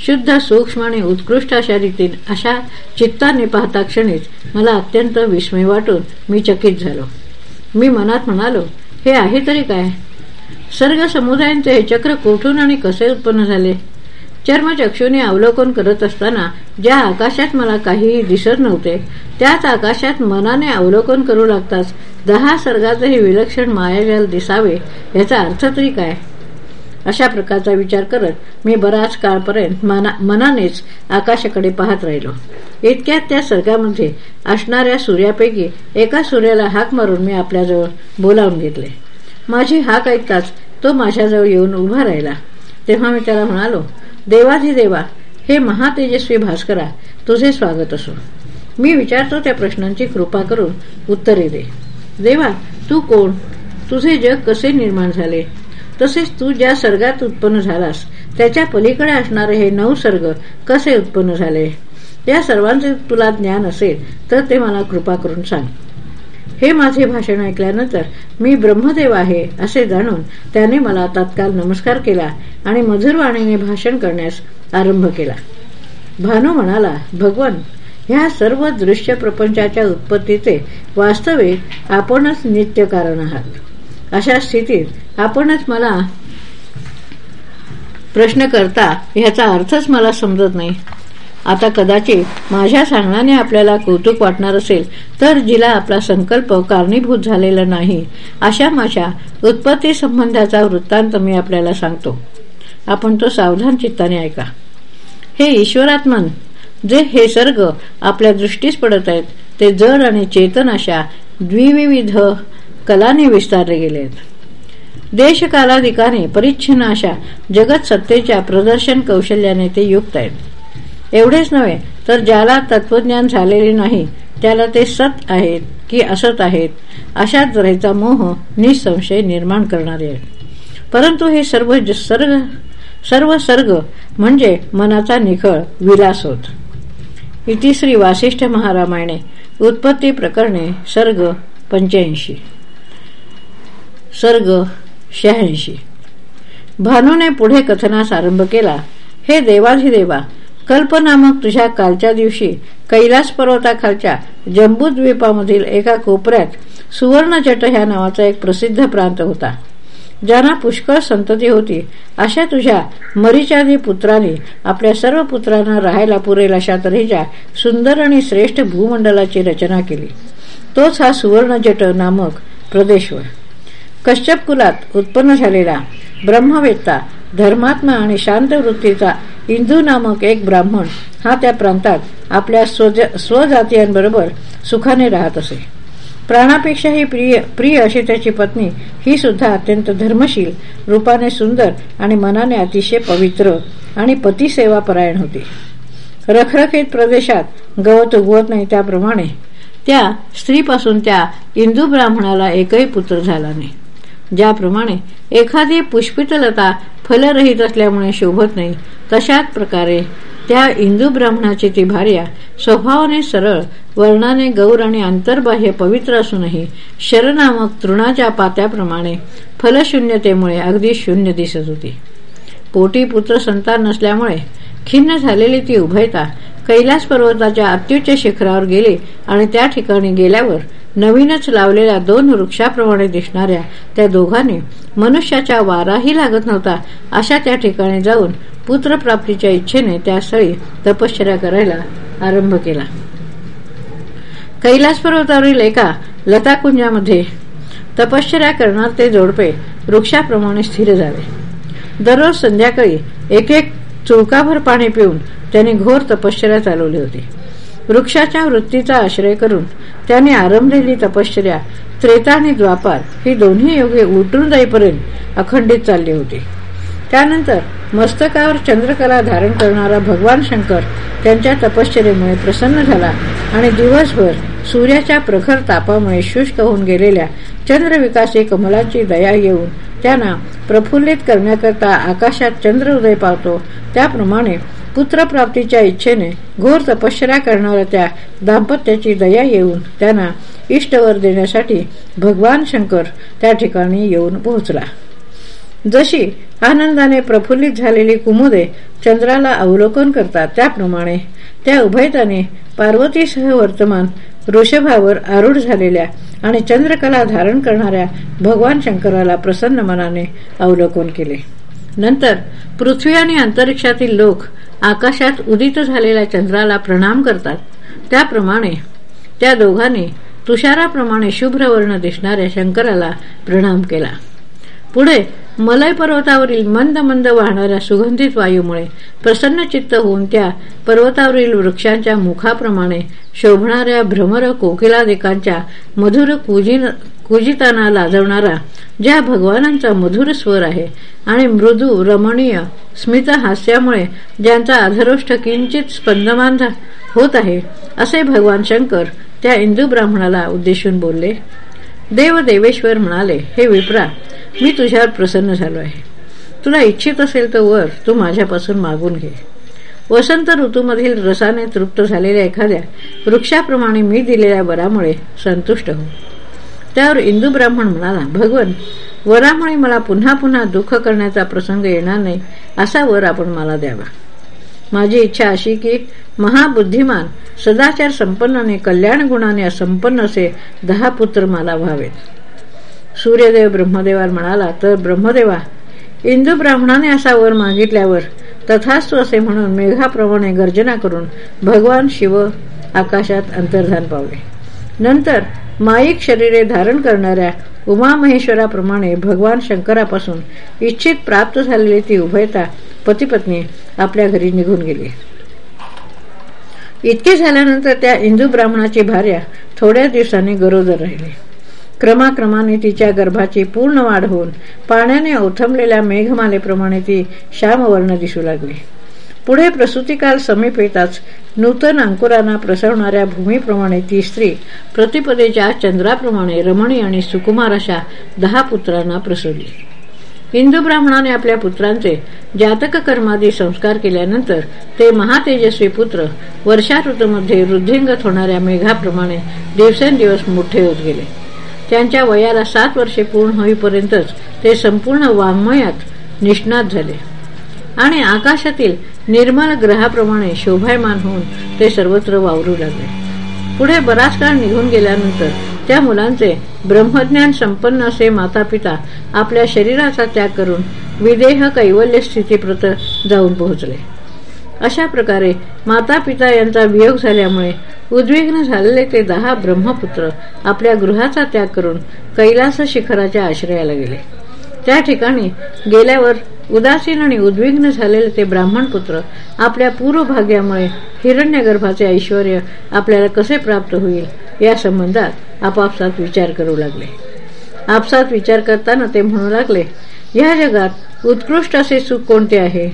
शुद्ध सूक्ष्म आणि उत्कृष्ट अशा रीतीन अशा चित्ताने पाहता क्षणीच मला अत्यंत विस्मय वाटून मी चकित झालो. मी मनात म्हणालो हे आहे तरी काय? सर्ग समुदायांचे हे चक्र कोठून आणि कसे उत्पन्न झाले? चर्मचक्षुने अवलोकन करत असताना ज्या आकाशात मला काहीही दिसत नव्हते त्याच आकाशात मनाने अवलोकन करू लागताच दहा सर्गाचेही विलक्षण मायाजाल दिसावे याचा अर्थ तरी काय? अशा प्रकारचा विचार करत मी बराच काळपर्यंत मनानेच आकाशाकडे पाहत राहिलो. इतक्यात त्या सर्गामध्ये असणाऱ्या सूर्यापैकी एका सूर्याला हाक मारून मी आपल्याजवळ बोलावून घेतले. माझी हाक ऐकताच तो माझ्याजवळ येऊन उभा राहिला. तेव्हा मी त्याला म्हणालो देवा हे महातेजस्वी भास्करा तुझे स्वागत असो. मी विचारतो त्या प्रश्नांची कृपा करून उत्तरे दे. देवा तू कोण? तुझे जग कसे निर्माण झाले? तसेच तू ज्या सर्गात उत्पन्न झालास त्याच्या पलीकडे असणारे हे नऊ सर्ग कसे उत्पन्न झाले? या सर्वांचे तुला ज्ञान असेल तर ते मला कृपा करून सांग. हे माझे भाषण ऐकल्यानंतर मी ब्रह्मदेव आहे असे जाणून त्याने मला तात्काळ नमस्कार केला आणि मधुरवाणीने भाषण करण्यास आरंभ केला. भानू म्हणाला भगवान ह्या सर्व दृश्य प्रपंचाच्या उत्पत्तीचे वास्तविक आपणच नित्य कारण आहात. अशा स्थितीत आपणच मला प्रश्न करता ह्याचा अर्थच मला समजत नाही. आता कदाचित माझ्या सांगण्याने आपल्याला कौतुक वाटणार असेल तर जिला आपला संकल्प कारणीभूत झालेला नाही अशा माझ्या उत्पत्ती संबंधाचा वृत्तांत मी आपल्याला सांगतो. आपण तो सावधान चित्ताने ऐका. हे ईश्वरात्मन जे हे सर्ग आपल्या दृष्टीस पडत आहेत ते जड आणि चेतन अशा द्विविध कलाने विस्तारले गेले आहेत. देशकालाधिकाने परिच्छिन्न अशा जगत सत्तेच्या प्रदर्शन कौशल्याने ते युक्त आहेत. एवढेच नव्हे तर ज्याला तत्वज्ञान झालेले नाही त्याला ते सत आहेत की असत आहेत अशा तऱ्हेचा मोह निसंशय निर्माण करणारे आहेत. परंतु हे सर्व सर्ग सर्व सर्ग म्हणजे मनाचा निखळ विलास होत. इतिश्री वासिष्ठ महारामायणे उत्पत्ती प्रकरणे सर्ग पंच्याऐंशी. सर्ग शहाऐंशी. भानूने पुढे कथनास आरंभ केला. हे देवाधिदेवा कल्पनामक तुझ्या कालच्या दिवशी कैलास पर्वताखालच्या जम्बूद्वीपामधील एका कोपऱ्यात सुवर्णजट ह्या नावाचा एक प्रसिद्ध प्रांत होता. ज्यांना पुष्कळ संतती होती अशा तुझ्या मरीचादी पुत्राने आपल्या सर्व पुत्रांना राहायला पुरेल अशा तऱ्हेच्या सुंदर आणि श्रेष्ठ भूमंडलाची रचना केली. तोच हा सुवर्णजट नामक प्रदेश होय कश्यप कुलात उत्पन्न झालेला ब्रह्मवेत्ता धर्मात्मा आणि शांत वृत्तीचा इंदू नामक एक ब्राह्मण हा त्या प्रांतात आपल्या स्वजातीयांबरोबर सुखाने राहत असे. प्राणापेक्षाही प्रिय प्रिय अशी त्याची पत्नी ही सुद्धा अत्यंत धर्मशील रूपाने सुंदर आणि मनाने अतिशय पवित्र आणि पतिसेवा परायण होती. रखरखीत प्रदेशात गवत उगवत नाही त्याप्रमाणे त्या स्त्रीपासून त्या इंदू ब्राह्मणाला एकही पुत्र झाला नाही. ज्याप्रमाणे एखादी पुष्पितलता फलरहित असल्यामुळे शोभत नाही तशाच प्रकारे त्या इंदू ब्राह्मणाची ती भार्या स्वभावाने सरळ वर्णाने गौर आणि आंतरबाह्य पवित्र असूनही शरनामक तृणाच्या पात्याप्रमाणे फलशून्यतेमुळे अगदी शून्य दिसत होती. पोटी पुत्र संतान नसल्यामुळे खिन्न झालेली ती उभयता कैलास पर्वताच्या अत्युच्च शिखरावर गेली आणि त्या ठिकाणी गेल्यावर नवीनच लावलेल्या दोन वृक्षाप्रमाणे दिसणाऱ्या त्या दोघांनी मनुष्याच्या वाराही लागत नव्हता. अशा त्या ठिकाणी जाऊन पुत्रप्राप्तीच्या इच्छेने त्या स्थळी तपश्चर्या करायला आरंभ केला. कैलास पर्वतावरील एका लताकुंजामध्ये तपश्चर्या करणार ते जोडपे वृक्षाप्रमाणे स्थिर झाले. दररोज संध्याकाळी एक एक चुळकाभर पाणी पिऊन त्यांनी घोर तपश्चर्या चालवली होती. वृक्षाच्या वृत्तीचा आश्रय करून त्याने आरंभलेली तपश्चर्या त्रेता आणि द्वापार ही दोन्ही योगे उलटून जाईपर्यंत अखंडित चालली होती. त्यानंतर मस्तकावर चंद्रकला धारण करणारा भगवान शंकर त्यांच्या तपश्चरेमुळे प्रसन्न झाला आणि दिवसभर सूर्याच्या प्रखर तापामुळे शुष्क होऊन गेलेल्या चंद्रविकासी कमलाची दया येऊन त्यांना प्रफुल्लित करण्याकरता आकाशात चंद्र उदय पावतो. त्याप्रमाणे पुत्रप्राप्तीच्या इच्छेने घोर तपश्चर्या करणाऱ्या त्या दाम्पत्याची दया येऊन त्यांना इष्टवर देण्यासाठी भगवान शंकर त्या ठिकाणी येऊन पोहोचला. जशी आनंदाने प्रफुल्लित झालेली कुमुदे चंद्राला अवलोकन करतात त्याप्रमाणे त्या उभयताने पार्वतीसह वर्तमान वृषभावर आरूढ झालेल्या आणि चंद्रकला धारण करणाऱ्या भगवान शंकराला प्रसन्न मनाने अवलोकन केले. नंतर पृथ्वी आणि अंतरिक्षातील लोक आकाशात उदित झालेल्या चंद्राला प्रणाम करतात. त्याप्रमाणे त्या दोघांनी तुषाराप्रमाणे शुभ्रवर्ण दिसणाऱ्या शंकराला प्रणाम केला. पुढे मलय पर्वतावरील मंद मंद वाहणाऱ्या सुगंधित वायूमुळे प्रसन्न चित्त होऊन त्या पर्वतावरील वृक्षांच्या मुखाप्रमाणे शोभणाऱ्या भ्रमर कोकिलादेकांच्या मधुर कुजिन कुजिताना लाजवणारा ज्या भगवानांचा मधुर स्वर आहे आणि मृदू रमणीय स्मित हास्यामुळे ज्यांचा अधरोष्ठ किंचित स्पंदमान होत आहे असे भगवान शंकर त्या इंदू ब्राह्मणाला उद्देशून बोलले. देव देवेश्वर म्हणाले हे विप्रा मी तुझ्यावर प्रसन्न झालो आहे. तुला इच्छित असेल तर वर तू माझ्यापासून मागून घे. वसंत ऋतूमधील रसाने तृप्त झालेल्या एखाद्या वृक्षाप्रमाणे मी दिलेल्या वरामुळे संतुष्ट हो त्यावर इंदू ब्राह्मण म्हणाला भगवन वरामुळे मला पुन्हा पुन्हा दुःख करण्याचा प्रसंग येणार नाही असा वर आपण मला द्यावा. माझी इच्छा अशी की महाबुद्धिमान सदाचार संपन्नाने कल्याण गुणाने संपन्न असे दहा पुत्र मला व्हावेत. सूर्यदेव ब्रह्मदेवार म्हणाला तर ब्रह्मदेवा इंदू ब्राह्मणाने असा वर मागितल्यावर तथास्तु असे म्हणून मेघाप्रमाणे गर्जना करून भगवान शिव आकाशात अंतर्धान पावले. नंतर माईक शरीरे धारण करणाऱ्या उमामहेश्वराप्रमाणे भगवान शंकरापासून इच्छित प्राप्त झालेली ती उभयता पतीपत्नी आपल्या घरी निघून गेली. इतके झाल्यानंतर त्या इंदू ब्राह्मणाची भार्या थोड्या दिवसांनी गरोदर राहिली. क्रमाक्रमाने तिच्या गर्भाची पूर्ण वाढ होऊन पाण्याने ओथंबलेल्या मेघमालेप्रमाणे ती श्यामवर्ण दिसू लागली. पुढे प्रसूतिकाल समीप येताच नूतन अंकुरांना प्रसवणाऱ्या भूमीप्रमाणे ती स्त्री प्रतिपदेच्या चंद्राप्रमाणे रमणी आणि सुकुमार अशा दहा पुत्रांना प्रसवली. हिंदू ब्राह्मणाने आपल्या पुत्रांचे जातक कर्मादी संस्कार केल्यानंतर ते महातेजस्वी पुत्र वर्षा ऋतूमध्ये वृद्धिंगत होणाऱ्या मेघाप्रमाणे दिवसेंदिवस मोठे होत गेले. त्यांच्या वयाला सात वर्षे पूर्ण होईपर्यंतच ते संपूर्ण वाङ्मयात निष्णात झाले. आणि आकाशातील निर्मल ग्रहाप्रमाणे शोभायमान होऊन ते सर्वत्र वावरू लागले. पुढे बराच काळ निघून गेल्यानंतर त्या मुलांचे ब्रह्मज्ञान संपन्न असे माता पिता आपल्या शरीराचा त्याग करून विदेह कैवल्य स्थितीप्रत जाऊन पोहोचले. अशा प्रकारे माता पिता यांचा वियोग झाल्यामुळे उद्विग्न झालेले ते दहा ब्रह्मपुत्र आपल्या गृहाचा त्याग करून कैलास शिखराच्या आश्रयाला गेले. त्या ठिकाणी गेल्यावर उदासीन आणि उद्विग्न झालेले ते ब्राह्मण पुत्र आपल्या पूर्व भाग्यामुळे हिरण्यगर्भाचे ऐश्वर आपल्याला कसे प्राप्त होईल या संबंधात आपापसात विचार करू लागले. आपसात विचार करताना ते म्हणू लागले या जगात उत्कृष्ट असे सुख कोणते आहे?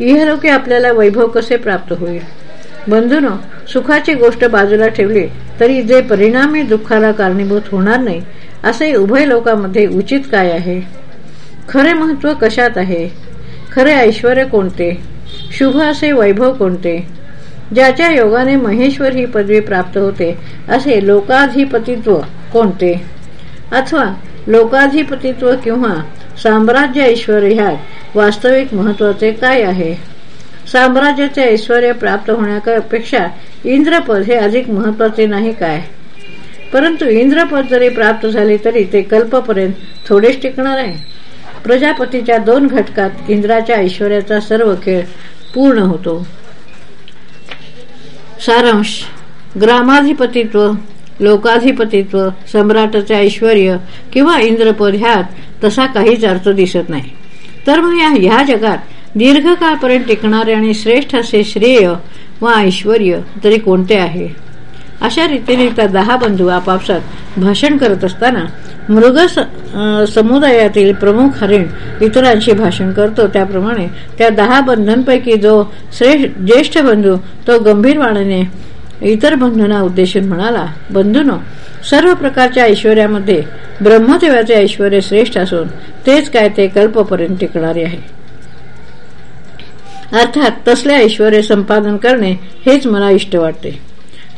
इहलोके आपल्याला वैभव कसे प्राप्त होईल? बंधून सुखाची गोष्ट बाजूला ठेवली तरी जे परिणामी दुःखाला कारणीभूत होणार नाही असे उभय लोकांमध्ये उचित काय आहे? खरे महत्त्व कशात आहे? खरे ऐश्वर कोणते? शुभ असे वैभव कोणते? ज्याच्या योगाने महेश्वर ही पदवी प्राप्त होते असे लोकाधिपतित्व कोणते? अथवा लोकाधिपतित्व किंवा साम्राज्य ऐश्वर ह्यात वास्तविक महत्त्वाचे काय आहे? साम्राज्याचे ऐश्वर प्राप्त होण्यापेक्षा इंद्रपद हे अधिक महत्त्वाचे नाही काय? परंतु इंद्रपद जरी प्राप्त झाले तरी ते कल्पपर्यंत थोडेच टिकणार आहे. प्रजापतीच्या दोन घटकात इंद्राच्या ऐश्वर्याचा सर्व खेळ पूर्ण होतो. सारांश. ग्रामाधिपतित्व लोकाधिपतित्व सम्राटाचे ऐश्वर किंवा इंद्रपद ह्यात तसा काहीच अर्थ दिसत नाही. तर मग ह्या जगात दीर्घकाळपर्यंत टिकणारे आणि श्रेष्ठ असे श्रेय व ऐश्वर तरी कोणते आहे? अशा रीतीने त्या दहा बंधू आपापसात भाषण करत असताना मृग समुदायातील प्रमुख हरिण इतरांशी भाषण करतो. त्याप्रमाणे त्या दहा बंधूंपैकी जो श्रेष्ठ ज्येष्ठ बंधू तो गंभीरवाणाने इतर बंधूंना उद्देशून म्हणाला बंधूनो सर्व प्रकारच्या ऐश्वर्यामध्ये ब्रह्मदेवाचे ऐश्वर श्रेष्ठ असून तेच काय ते कल्पपर्यंत टिकणारे आहे. अर्थात तसले ऐश्वर संपादन करणे हेच मला इष्ट वाटते.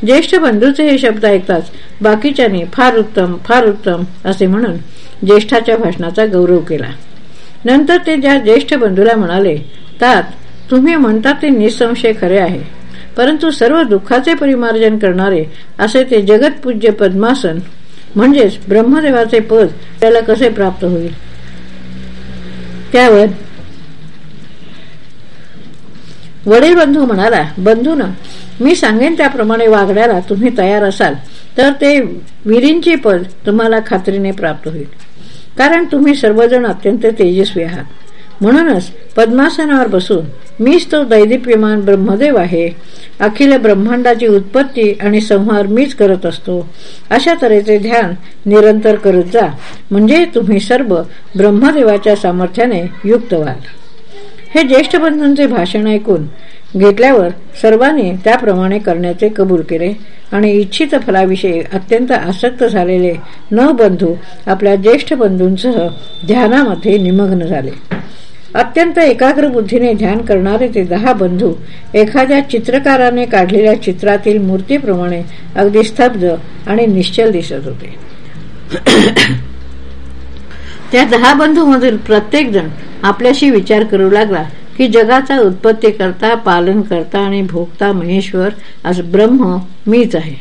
ज्येष्ठ बंधूचे हे शब्द ऐकताच बाकीच्याने फार उत्तम फार उत्तम असे म्हणून ज्येष्ठाच्या भाषणाचा गौरव केला. नंतर ते ज्या ज्येष्ठ बंधूला म्हणाले तात तुम्ही म्हणता ते निसंशय खरे आहे. परंतु सर्व दुःखाचे परिमार्जन करणारे असे ते जगतपूज्य पद्मासन म्हणजेच ब्रह्मदेवाचे पद त्याला कसे प्राप्त होईल? त्यावर वडील बंधू म्हणाला बंधू ना मी सांगेन त्याप्रमाणे वागण्याला तुम्ही तयार असाल तर ते विरींचे पद तुम्हाला खात्रीने प्राप्त होईल. कारण तुम्ही सर्वजण अत्यंत तेजस्वी आहात. म्हणूनच पद्मासनावर बसून मीच तो दैदिप्यमान ब्रह्मदेव आहे. अखिल ब्रह्मांडाची उत्पत्ती आणि संहार मीच करत असतो. अशा तऱ्हेचे ध्यान निरंतर करत जा. म्हणजे तुम्ही सर्व ब्रह्मदेवाच्या सामर्थ्याने युक्त व्हाल. हे ज्येष्ठ बंधूंचे भाषण ऐकून घेतल्यावर सर्वांनी त्याप्रमाणे करण्याचे कबूल केले आणि इच्छित फलाविषयी अत्यंत आसक्त झालेले न बंधू आपल्या ज्येष्ठ बंधूंसह ध्यानामध्ये निमग्न झाले. अत्यंत एकाग्र बुद्धीने ध्यान करणारे ते दहा बंधू एखाद्या चित्रकाराने काढलेल्या चित्रातील मूर्तीप्रमाणे अगदी स्तब्ध आणि निश्चल दिसत होते. त्या दहा बंधूमधील प्रत्येक जण आपल्याशी विचार करू लागला की जगाचा उत्पत्ती करता पालन करता आणि भोगता महेश्वर आज ब्रह्म मीच आहे.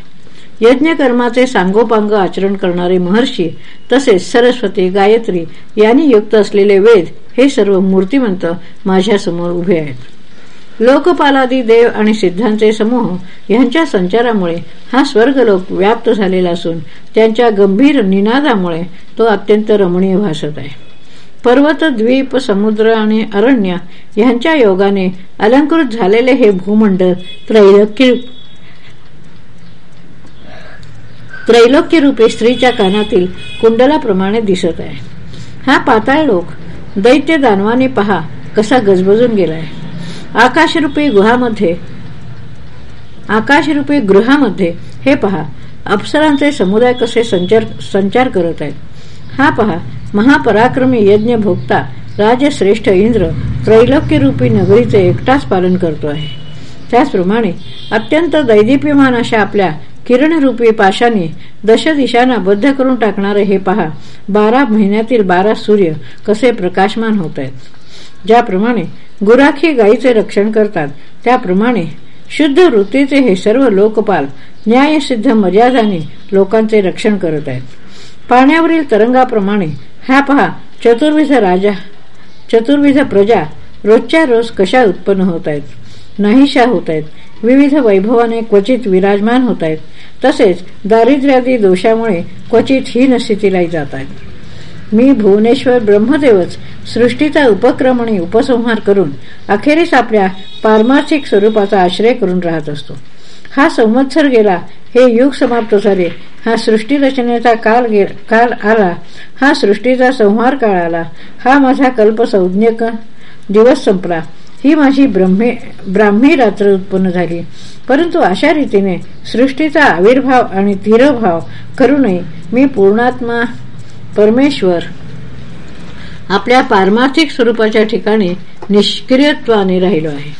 यज्ञकर्माचे सांगोपांग आचरण करणारे महर्षी तसेच सरस्वती गायत्री यांनी युक्त असलेले वेद हे सर्व मूर्तिमंत माझ्यासमोर उभे आहेत. लोकपालादी देव आणि सिद्धांचे समूह यांच्या संचारामुळे हा स्वर्गलोक व्याप्त झालेला असून त्यांच्या गंभीर निनादामुळे तो अत्यंत रमणीय भासत आहे. पर्वत द्वीप समुद्र आणि अरण्य यांच्या योगाने अलंकृत झालेले हे भूमंडल त्रैलोक्य त्रैलोक्यरूपे स्त्रीच्या कानातील कुंडलाप्रमाणे दिसत आहे. हा पाताळ लोक दैत्य दानवाने पहा कसा गजबजून गेलाय. आकाशरूपी गुहामध्ये आकाशरूपी गृहामध्ये हे पहा अप्सरांचे समुदाय कसे संचार संचार करत आहेत. हा पहा महापराक्रमी यज्ञ भोगता राजश्रेष्ठ इंद्र त्रैलोक्यरूपी नगरीचे एकटाच पालन करतो आहे. त्याचप्रमाणे अत्यंत दैदिप्यमान अशा आपल्या किरणरूपी पाशाने दश दिशांना बद्ध करून टाकणारे हे पहा. बारा महिन्यातील बारा सूर्य कसे प्रकाशमान होत आहेत ज्याप्रमाणे गुराखी गायीचे रक्षण करतात त्याप्रमाणे शुद्ध वृत्तीचे हे सर्व लोकपाल न्यायसिद्ध मर्यादाने लोकांचे रक्षण करत आहेत. पाण्यावरील तरंगाप्रमाणे ह्या पहा चतुर्विध राजा चतुर्विध प्रजा रोजच्या रोज कशा उत्पन्न होत आहेत नाहीशा होत आहेत विविध वैभवाने क्वचित विराजमान होत आहेत तसेच दारिद्र्यादी दोषामुळे क्वचित हीन स्थितीलाही जात आहेत मी भुवनेश्वर ब्रह्मदेवच सृष्टीचा उपक्रम आणि उपसंहार करून अखेरीस आपल्या पारमार्थिक स्वरूपाचा आश्रय करून राहत असतो. हा संवत्सर गेला हे युग समाप्त झाले हा सृष्टी रचनेचा काल काल आला हा सृष्टीचा संहार काळ आला हा माझा कल्पसंज्ञक दिवस संपला. ही माझी ब्रह्मे ब्राह्मी रात्र उत्पन्न झाली. परंतु अशा रीतीने सृष्टीचा आविर्भाव आणि धीरभाव करूनही मी पूर्णात्मा परमेश्वर आपल्या पारमार्थिक स्वरूपाच्या ठिकाणी निष्क्रियत्वाने राहिलो आहे.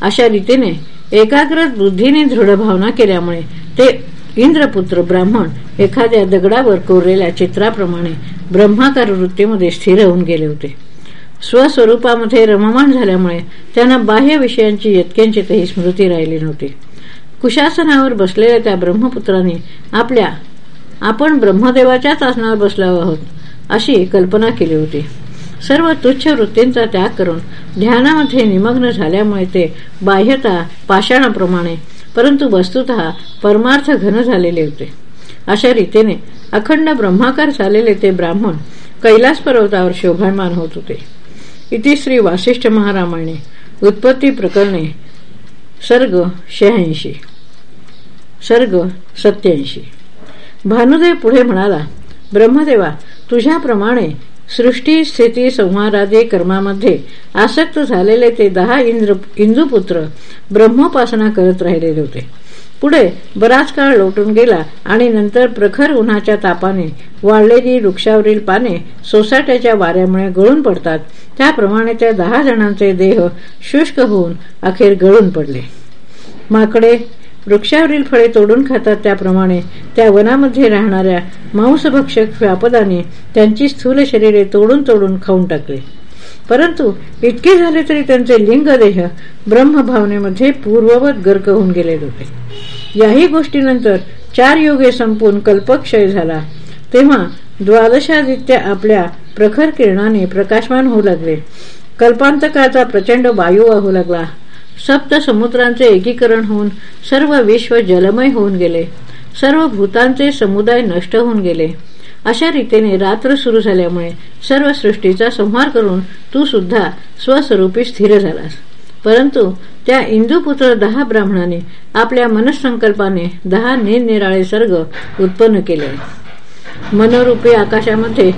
अशा रीतीने एकाग्रत बुद्धीने दृढ भावना केल्यामुळे ते इंद्रपुत्र ब्राह्मण एखाद्या दगडावर कोरलेल्या चित्राप्रमाणे ब्रह्माकार वृत्तीमध्ये स्थिर होऊन गेले होते. स्वस्वरूपामध्ये रममाण झाल्यामुळे त्यांना बाह्य विषयांची यत्किंचितही स्मृती राहिली नव्हती. कुशासनावर बसलेल्या त्या ब्रह्मपुत्राने आपल्या आपण ब्रह्मदेवाच्याच आसनावर बसलो आहोत अशी कल्पना केली होती. सर्व तुच्छ वृत्तींचा त्याग करून ध्यानामध्ये निमग्न झाल्यामुळे ते बाह्यता पाषाणाप्रमाणे परंतु वस्तुत परमार्थ घन झालेले होते. अशा रीतीने अखंड ब्रह्माकार झालेले ते ब्राह्मण कैलास पर्वतावर शोभायमान होत होते. इति श्री वासिष्ठ महारामाने उत्पत्ती प्रकरणे सर्ग शहाऐंशी. सर्ग सत्याऐंशी भानुदेव पुढे म्हणाला ब्रह्मदेवा तुझ्याप्रमाणे सृष्टी स्थिती संहारादी कर्मामध्ये आसक्त झालेले ते दहा इंद्र इंदुपुत्र ब्रह्मोपासना करत राहिलेले होते. पुढे बराच काळ लोटून गेला आणि नंतर प्रखर उन्हाच्या तापाने वाळलेली वृक्षावरील पाने सोसाट्याच्या वाऱ्यामुळे गळून पडतात. त्याप्रमाणे त्या दहा जणांचे देह शुष्क होऊन अखेर गळून पडले. माकडे वृक्षावरील फळे तोडून खातात त्याप्रमाणे त्या वनामध्ये राहणाऱ्या मांसभक्षक व्यापदाने त्यांची स्थूल शरीरे तोडून तोडून खाऊन टाकली. परंतु इतके झाले तरी त्यांचे लिंगदेह ब्रह्मभावनेमध्ये पूर्ववत गर्क होऊन गेले होते. याही गोष्टीनंतर चार युगे संपून कल्पक्षय झाला. तेव्हा द्वादशादित्य आपल्या प्रखर किरणाने प्रकाशमान होऊ लागले. कल्पांतकाचा प्रचंड वायू वाहू लागला. सप्त समुद्रांचे एकीकरण होऊन सर्व विश्व जलमय होऊन गेले. सर्व भूतांचे समुदाय नष्ट होऊन गेले. अशा रीतीने रात्र सुरू झाल्यामुळे सर्व सृष्टीचा संहार करून तू सुद्धा स्वस्वरूपी स्थिर झालास. परंतु त्या इंदुपुत्र दहा ब्राह्मणाने आपल्या मनसंकल्पाने दहा निरनिराळे सर्ग उत्पन्न केले. मनोरूपी आकाशामध्ये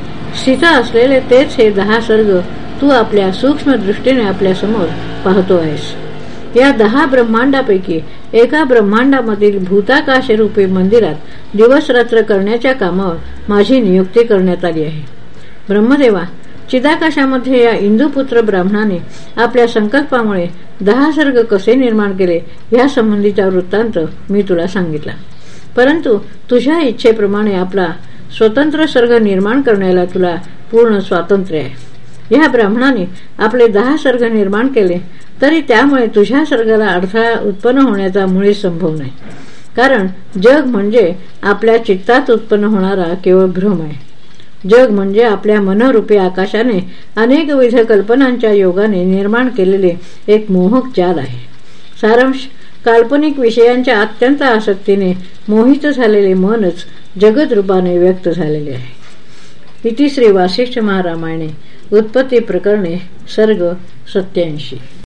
स्थित असलेले तेच हे दहा सर्ग तू आपल्या सूक्ष्म दृष्टीने आपल्यासमोर पाहतो आहेस. या दहा ब्रह्मांडापैकी एका ब्रह्मांडामधील भूताकाश रूपी मंदिरात दिवस रात्र करण्याच्या कामावर माझी नियुक्ती करण्यात आली आहे. ब्रह्मदेवा चिदाकाशामध्ये या इंदुपुत्र ब्राह्मणाने आपल्या संकल्पामुळे दहा सर्ग कसे निर्माण केले या संबंधीचा वृत्तांत मी तुला सांगितला. परंतु तुझ्या इच्छेप्रमाणे आपला स्वतंत्र सर्ग निर्माण करण्याला तुला पूर्ण स्वातंत्र्य आहे. या ब्राह्मणाने आपले दहा सर्ग निर्माण केले तरी त्यामुळे तुझ्या सर्गाला अडथळा उत्पन्न होण्याचा मुळे संभव नाही. कारण जग म्हणजे आपल्या चित्तात उत्पन्न होणारा केवळ भ्रम आहे. जग म्हणजे आपल्या मनरूपी आकाशाने अनेक विध कल्पनांच्या योगाने निर्माण केलेले एक मोहक जाल आहे. सारांश काल्पनिक विषयांच्या अत्यंत आसक्तीने मोहित झालेले मनच जगद रूपाने व्यक्त झालेले आहे. इति श्री वासिष्ठ महारामायणे. उत्पत्ती प्रकरणे सर्ग सत्याऐंशी